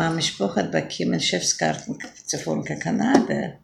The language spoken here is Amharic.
Ma Mischpochert bei Kimmelschiffsgarten Zefonka Kanade